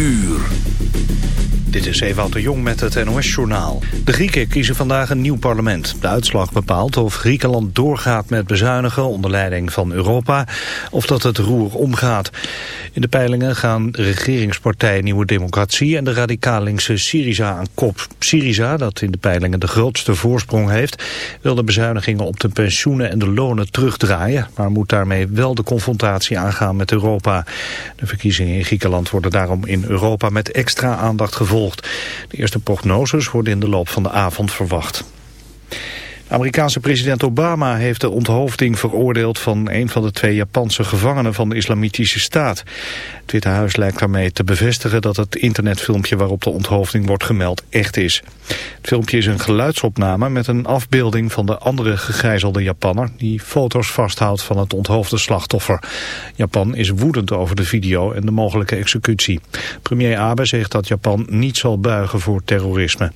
uur. Dit is Ewout de Jong met het NOS-journaal. De Grieken kiezen vandaag een nieuw parlement. De uitslag bepaalt of Griekenland doorgaat met bezuinigen onder leiding van Europa... of dat het roer omgaat. In de peilingen gaan regeringspartij Nieuwe Democratie... en de radicaal linkse Syriza aan kop. Syriza, dat in de peilingen de grootste voorsprong heeft... wil de bezuinigingen op de pensioenen en de lonen terugdraaien... maar moet daarmee wel de confrontatie aangaan met Europa. De verkiezingen in Griekenland worden daarom in Europa met extra aandacht gevolgd. De eerste prognoses worden in de loop van de avond verwacht. Amerikaanse president Obama heeft de onthoofding veroordeeld van een van de twee Japanse gevangenen van de Islamitische Staat. Het Witte Huis lijkt daarmee te bevestigen dat het internetfilmpje waarop de onthoofding wordt gemeld echt is. Het filmpje is een geluidsopname met een afbeelding van de andere gegijzelde Japanner die foto's vasthoudt van het onthoofde slachtoffer. Japan is woedend over de video en de mogelijke executie. Premier Abe zegt dat Japan niet zal buigen voor terrorisme.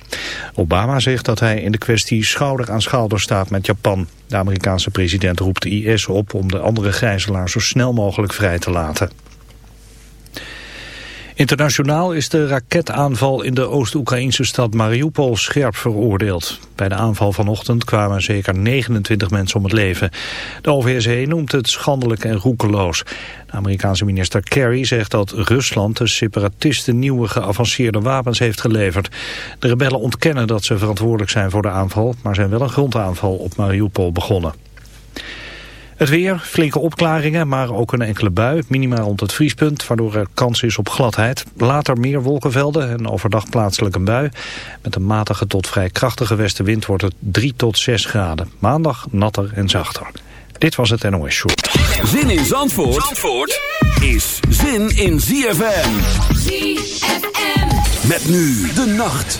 Obama zegt dat hij in de kwestie schouder aan schouder staat met Japan. De Amerikaanse president roept de IS op om de andere gijzelaars zo snel mogelijk vrij te laten. Internationaal is de raketaanval in de Oost-Oekraïnse stad Mariupol scherp veroordeeld. Bij de aanval vanochtend kwamen zeker 29 mensen om het leven. De OVSE noemt het schandelijk en roekeloos. De Amerikaanse minister Kerry zegt dat Rusland de separatisten nieuwe geavanceerde wapens heeft geleverd. De rebellen ontkennen dat ze verantwoordelijk zijn voor de aanval, maar zijn wel een grondaanval op Mariupol begonnen. Het weer, flinke opklaringen, maar ook een enkele bui. Minima rond het vriespunt, waardoor er kans is op gladheid. Later meer wolkenvelden en overdag plaatselijk een bui. Met een matige tot vrij krachtige westenwind wordt het 3 tot 6 graden. Maandag natter en zachter. Dit was het NOS Show. Zin in Zandvoort, Zandvoort is zin in ZFM. ZFM. Met nu de nacht.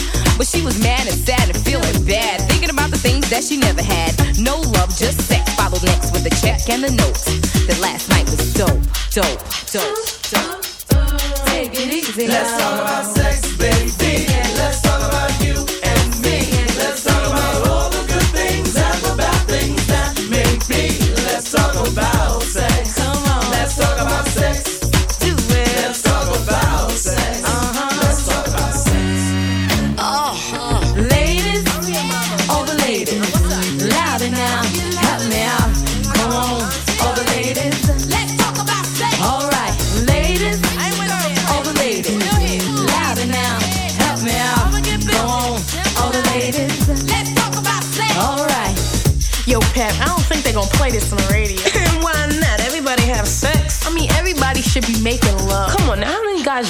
was mad and sad and feeling bad, thinking about the things that she never had. No love, just sex. Followed next with a check and the note. That last night was dope, dope, dope, dope. Take it easy. Let's talk about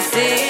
See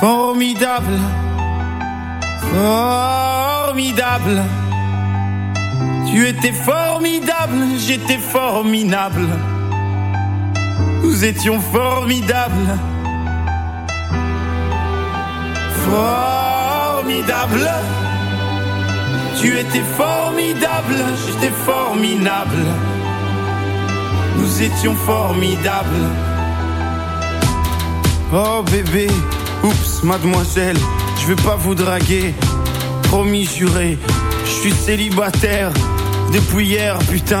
Formidable, formidable. Tu étais formidable, j'étais formidable. Nous étions formidables. Formidable. Tu étais formidable, j'étais formidable. Nous étions formidables. Oh bébé, oups, mademoiselle, je vais pas vous draguer. Promis, juré, je suis célibataire depuis hier, putain.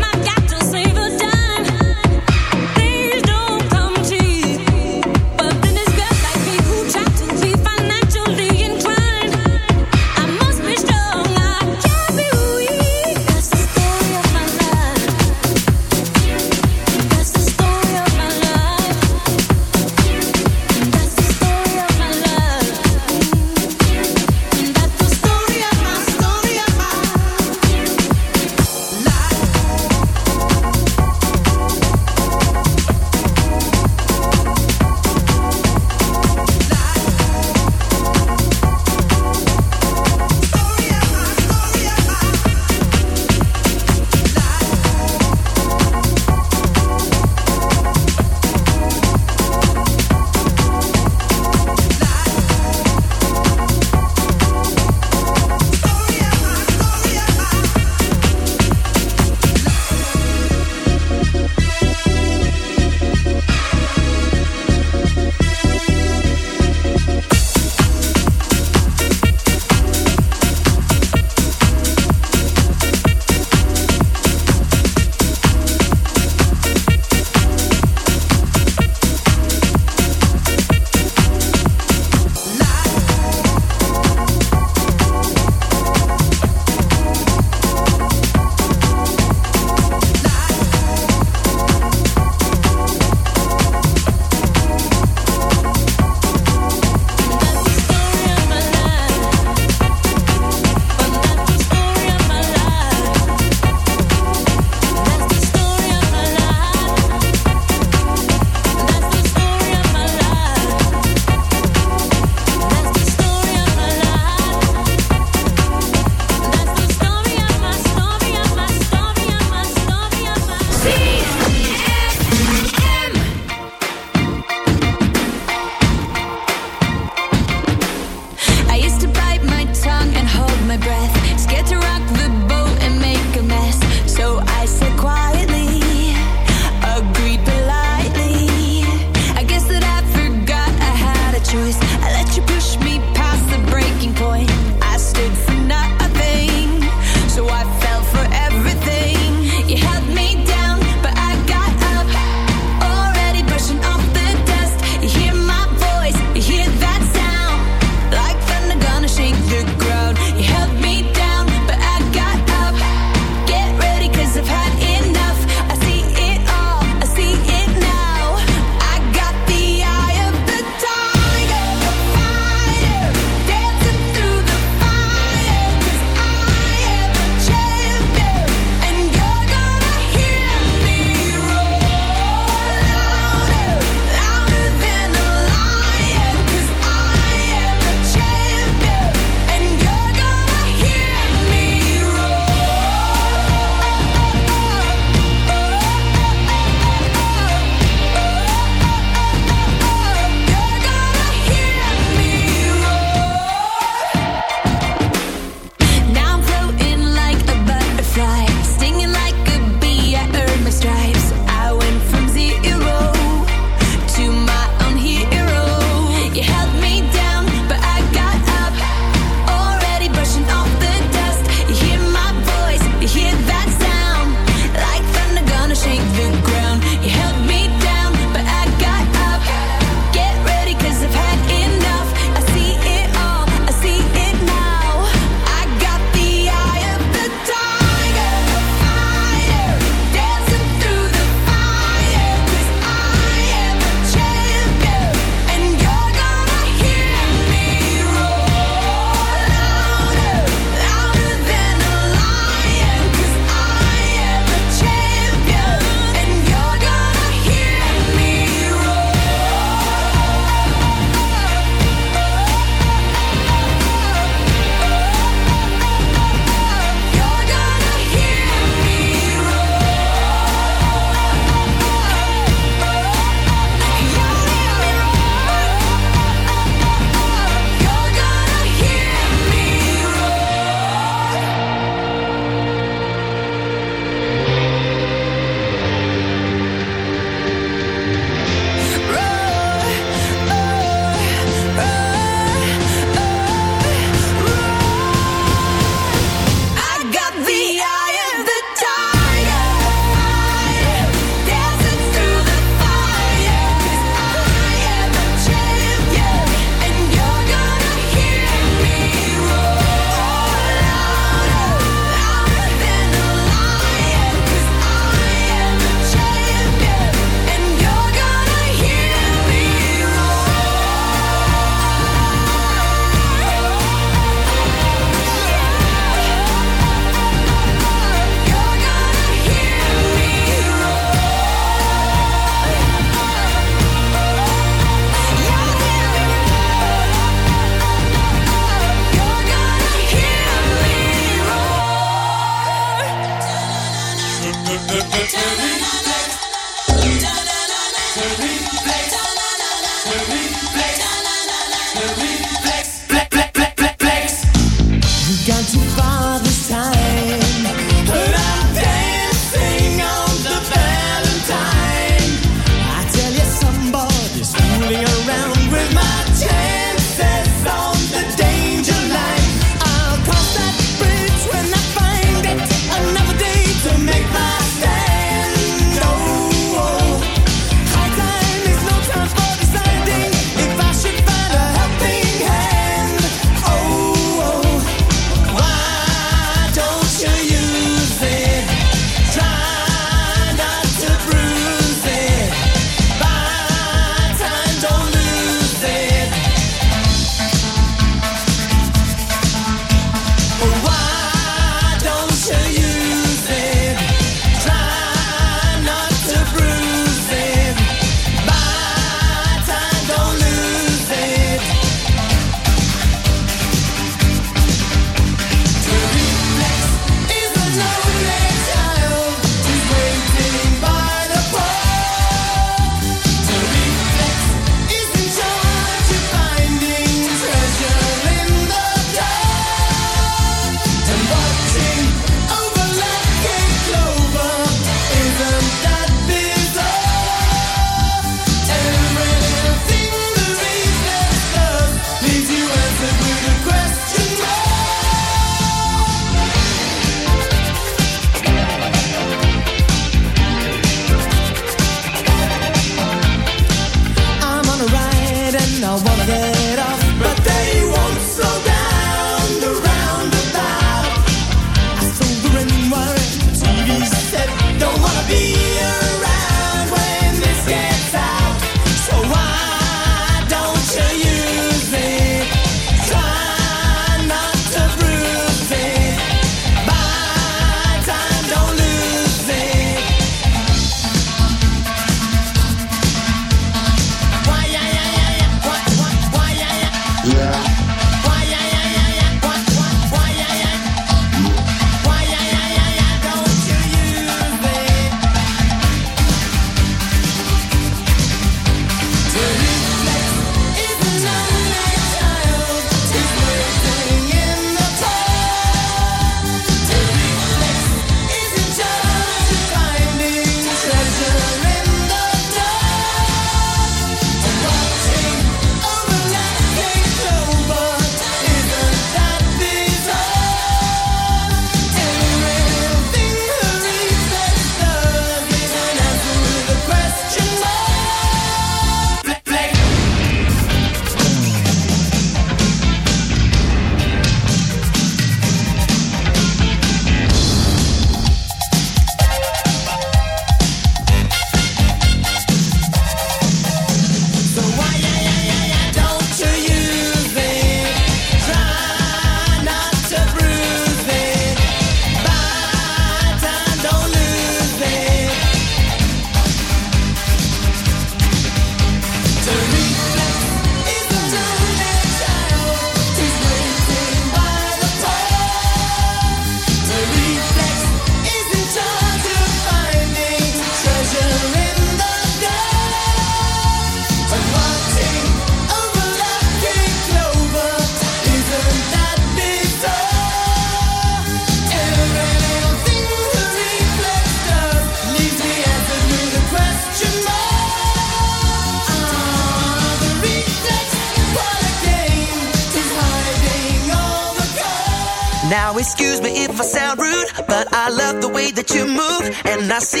gimnasia.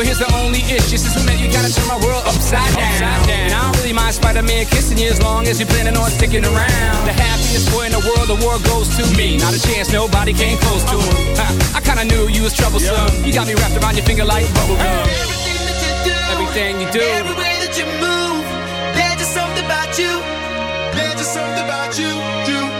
But here's the only issue. Since we met, you gotta turn my world upside down. Upside down. I don't really mind Spider-Man kissing you as long as you're planning on sticking around. The happiest boy in the world, the world goes to me. Not a chance, nobody came close to him. I kinda knew you was troublesome. Yeah. You got me wrapped around your finger like bubble gum. Everything that you do, everything you do, every way that you move, there's just something about you. There's just something about you. you.